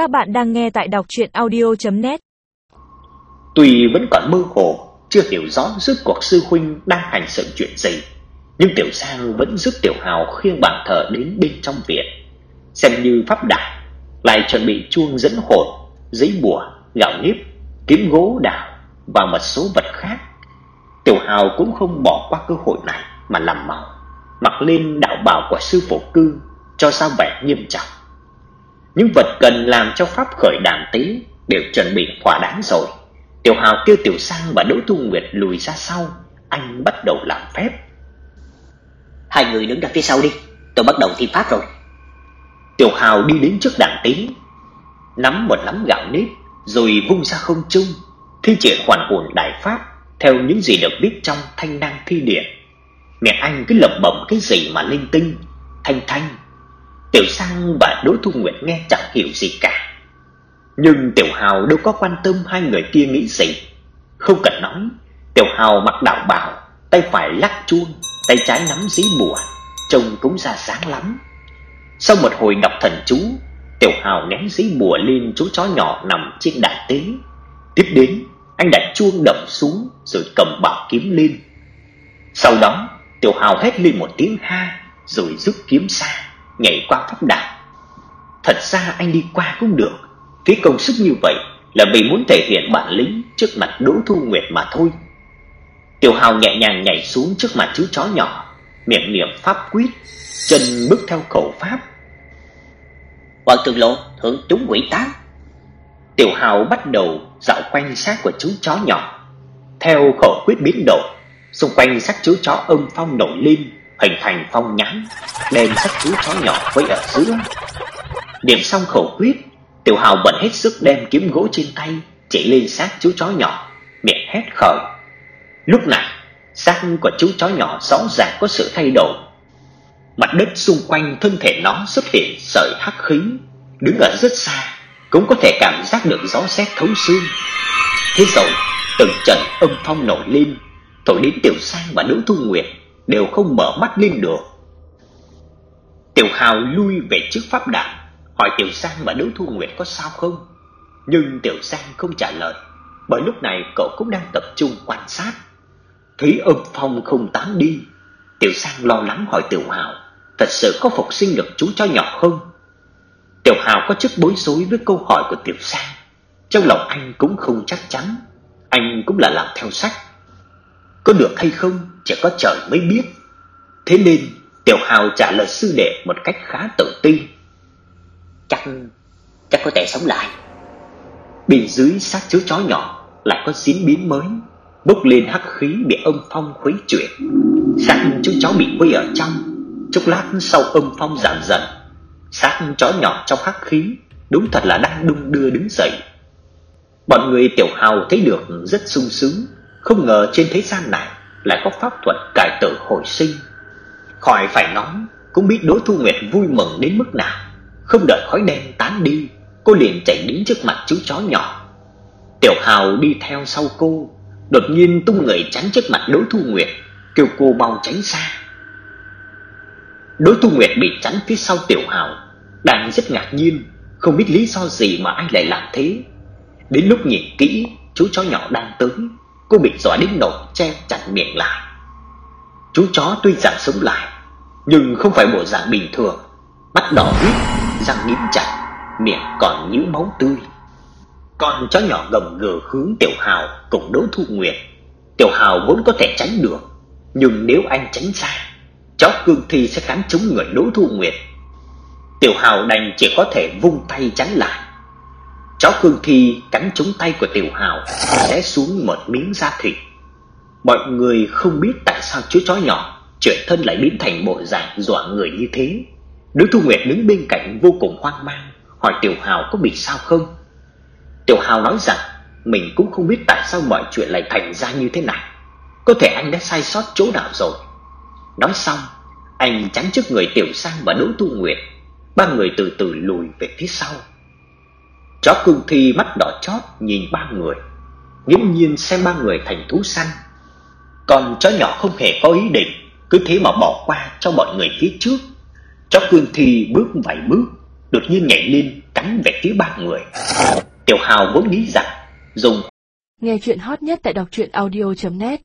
Các bạn đang nghe tại đọc chuyện audio.net Tuy vẫn còn mơ hồ, chưa hiểu rõ rốt cuộc sư huynh đang hành sự chuyện gì, nhưng Tiểu Sang vẫn giúp Tiểu Hào khiêng bàn thờ đến bên trong viện, xem như pháp đại, lại chuẩn bị chuông dẫn hồn, giấy bùa, gạo nếp, kiếm gỗ đào và một số vật khác. Tiểu Hào cũng không bỏ qua cơ hội này mà làm màu, mặc lên đạo bào của sư phụ cư cho sao vẻ nghiêm trọng. Những vật cần làm cho pháp khởi đàn tế đều chuẩn bị thỏa đáng rồi. Tiểu Hào kêu Tiểu Sang và Đỗ Tu Nguyệt lùi ra sau, anh bắt đầu làm phép. Hai người đứng ra phía sau đi, tôi bắt đầu thi pháp rồi. Tiểu Hào đi đến trước đàn tế, nắm một nắm gạo nếp rồi vung ra không trung, thi triển hoàn hồn đại pháp theo những gì được viết trong Thanh Năng Thi Điển. Miệng anh cứ lẩm bẩm cái gì mà linh tinh, thanh thanh. Tiểu Sang và Đỗ Thu Nguyệt nghe chẳng hiểu gì cả. Nhưng Tiểu Hào đâu có quan tâm hai người kia nghĩ gì. Không cần nói, Tiểu Hào mặc đạo bào, tay phải lắc chuông, tay trái nắm giấy bùa, trông cũng ra sáng lắm. Sau một hồi đọc thần chú, Tiểu Hào ném giấy bùa lên chú chó nhỏ nằm trên đàn tế. Tiếp đến, anh đặt chuông đập xuống rồi cầm bảo kiếm lên. Sau đó, Tiểu Hào hét lên một tiếng ha rồi rút kiếm sang nhảy qua pháp đài Thật ra anh đi qua cũng được, phí công sức như vậy là vì muốn thể hiện bản lĩnh trước mặt Đỗ Thu Nguyệt mà thôi. Tiểu Hào nhẹ nhàng nhảy xuống trước mặt chú chó nhỏ, miệng niệm pháp quyết, chân bước theo khẩu pháp. Hoàng thượng Lộ, thượng chúng quỷ tán. Tiểu Hào bắt đầu dạo quanh xác của chú chó nhỏ. Theo khẩu quyết biến đổi, xung quanh xác chú chó âm phong nổi lên, hình thành phong nhãn, đem xác chú chó nhỏ với ở giữa. Điểm xong khẩu quyết, Tiểu Hào bận hết sức đem kiếm gỗ trên tay chỉ lên xác chú chó nhỏ, miệng hét khởi. Lúc này, xác của chú chó nhỏ rõ ràng có sự thay đổi. Mặt đất xung quanh thân thể nó xuất hiện sợi hắc khí, đứng ở rất xa cũng có thể cảm giác được gió sét thấu xương. Thế rồi, từng trận âm phong nổi lên, thổi đến Tiểu Sang và Đỗ Thu Nguyệt đều không mở mắt lên được. Tiểu Hào lui về trước pháp đàn, hỏi Tiểu Sang và Đỗ Thu Nguyệt có sao không. Nhưng Tiểu Sang không trả lời, bởi lúc này cậu cũng đang tập trung quan sát. Thấy âm phong không tán đi, Tiểu Sang lo lắng hỏi Tiểu Hào, thật sự có phục sinh được chú chó nhỏ không? Tiểu Hào có chút bối rối với câu hỏi của Tiểu Sang. Trong lòng anh cũng không chắc chắn, anh cũng là làm theo sách. Có được hay không chỉ có trời mới biết. Thế nên Tiểu Hào trả lời sư đệ một cách khá tự tin. Chắc chắc có thể sống lại. Bên dưới xác chú chó nhỏ lại có diễn biến mới, bốc lên hắc khí bị âm phong khuấy chuyển. Xác chú chó bị quây ở trong, chốc lát sau âm phong giảm dần, xác chó nhỏ trong hắc khí đúng thật là đang đung đưa đứng dậy. Bọn người Tiểu Hào thấy được rất sung sướng, không ngờ trên thế gian này lại có pháp thuật cải tử hồi sinh. Khỏi phải nói, cũng biết Đỗ Thu Nguyệt vui mừng đến mức nào. Không đợi khói đen tán đi, cô liền chạy đến trước mặt chú chó nhỏ. Tiểu Hào đi theo sau cô, đột nhiên tung người chắn trước mặt Đỗ Thu Nguyệt, kêu cô mau tránh xa. Đỗ Thu Nguyệt bị chắn phía sau Tiểu Hào, đang rất ngạc nhiên, không biết lý do gì mà anh lại làm thế. Đến lúc nhìn kỹ, chú chó nhỏ đang tướng cô bị dọa đến nỗi che chặt miệng lại. Chú chó tuy rằng sống lại, nhưng không phải bộ dạng bình thường, mắt đỏ huyết, răng nghiến chặt, miệng còn nhũ máu tươi. Con chó nhỏ gầm gừ hướng Tiểu Hào cùng Đỗ Thu Nguyệt. Tiểu Hào vốn có thể tránh được, nhưng nếu anh tránh xa, chó cương thi sẽ cắn trúng người Đỗ Thu Nguyệt. Tiểu Hào đành chỉ có thể vung tay tránh lại. Chó Khương thi cắn trúng tay của Tiểu Hào, té xuống một miếng da thịt. Mọi người không biết tại sao chú chó nhỏ chuyển thân lại biến thành bộ dạng dọa người như thế. Đỗ Thu Nguyệt đứng bên cạnh vô cùng hoang mang, hỏi Tiểu Hào có bị sao không. Tiểu Hào nói rằng mình cũng không biết tại sao mọi chuyện lại thành ra như thế này. Có thể anh đã sai sót chỗ nào rồi. Nói xong, anh chắn trước người Tiểu Sang và Đỗ thu Nguyệt. Ba người từ từ lùi về phía sau. Chó cương thi mắt đỏ chót nhìn ba người, nghiễm nhiên xem ba người thành thú săn. Còn chó nhỏ không hề có ý định, cứ thế mà bỏ qua cho mọi người phía trước. Chó cương thi bước vài bước, đột nhiên nhảy lên, cắn về phía ba người. Tiểu Hào vốn nghĩ rằng dùng Nghe chuyện hot nhất tại đọc truyện audio.net